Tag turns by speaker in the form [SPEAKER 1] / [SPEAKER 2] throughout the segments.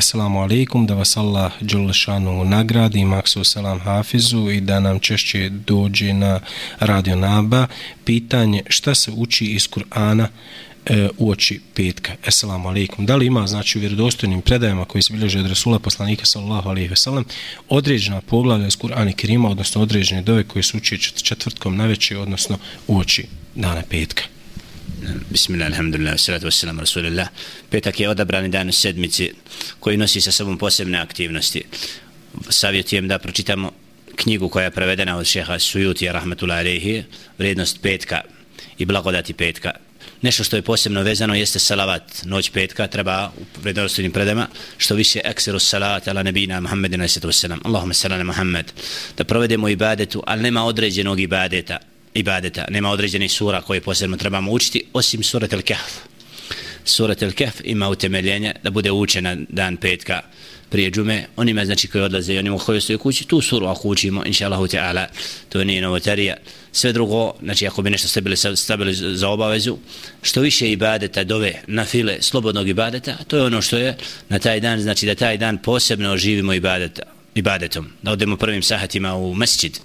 [SPEAKER 1] Assalamu alaikum, da vas Allah Đulešanu nagradi, maksu selam hafizu i da nam češće dođe na Radio Naba. Pitanje šta se uči iz Kur'ana e, u oči petka. Assalamu alaikum. Da li ima, znači, u vjerodostojnim predajama koji se bilježe od Rasula poslanika sallallahu alaihi wasallam određena poglavlja iz Kur'ana i Kerima, odnosno određene dove koje se uči četvrtkom na večer, odnosno u oči dana petka.
[SPEAKER 2] Bismillah, alhamdulillah, salatu wassalam, rasulillah. Petak je odabrani dan u sedmici koji nosi sa sobom posebne aktivnosti. Savjetujem da pročitamo knjigu koja je prevedena od šeha Sujuti, rahmatullahi alaihi, vrijednost petka i blagodati petka. Nešto što je posebno vezano jeste salavat, noć petka, treba u vrednostnim predama, što više ekseru salat ala nebina Muhammedina sellem. Allahumma salana Muhammed, da provedemo ibadetu, ali nema određenog ibadeta, ibadeta, nema određenih sura koje posebno trebamo učiti, osim surat al-Kahf. Surat al-Kahf ima utemeljenje da bude učena dan petka prije džume, onima znači koji odlaze i onima koji ostaju kući, tu suru ako učimo, inša Allahu Teala, to nije novotarija. Sve drugo, znači ako bi nešto stavili, stavili za obavezu, što više ibadeta dove na file slobodnog ibadeta, to je ono što je na taj dan, znači da taj dan posebno oživimo ibadeta, ibadetom, da odemo prvim sahatima u mesčid,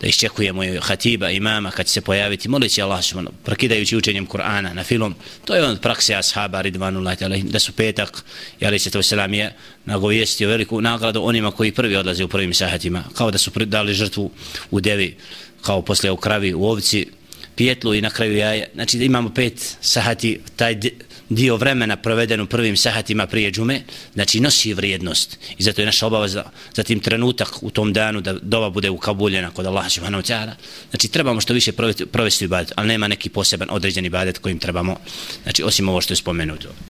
[SPEAKER 2] da iščekujemo hatiba, imama, kad će se pojaviti, molići Allah subhanu, prokidajući učenjem Kur'ana na filom, to je on prakse ashaba, ridvanullahi ta'ala, da su petak, jeli se to selam je nagovijestio veliku nagradu onima koji prvi odlaze u prvim sahatima, kao da su dali žrtvu u devi, kao posle u kravi, u ovci, pijetlu i na kraju jaje, znači da imamo pet sahati, taj dio vremena proveden u prvim sahatima prije džume, znači nosi vrijednost. I zato je naša obaveza za tim trenutak u tom danu da dova bude ukabuljena kod Allaha subhanahu wa ta'ala. Znači trebamo što više provesti, provesti ibadet, ali nema neki poseban određeni ibadet kojim trebamo, znači osim ovo što je spomenuto.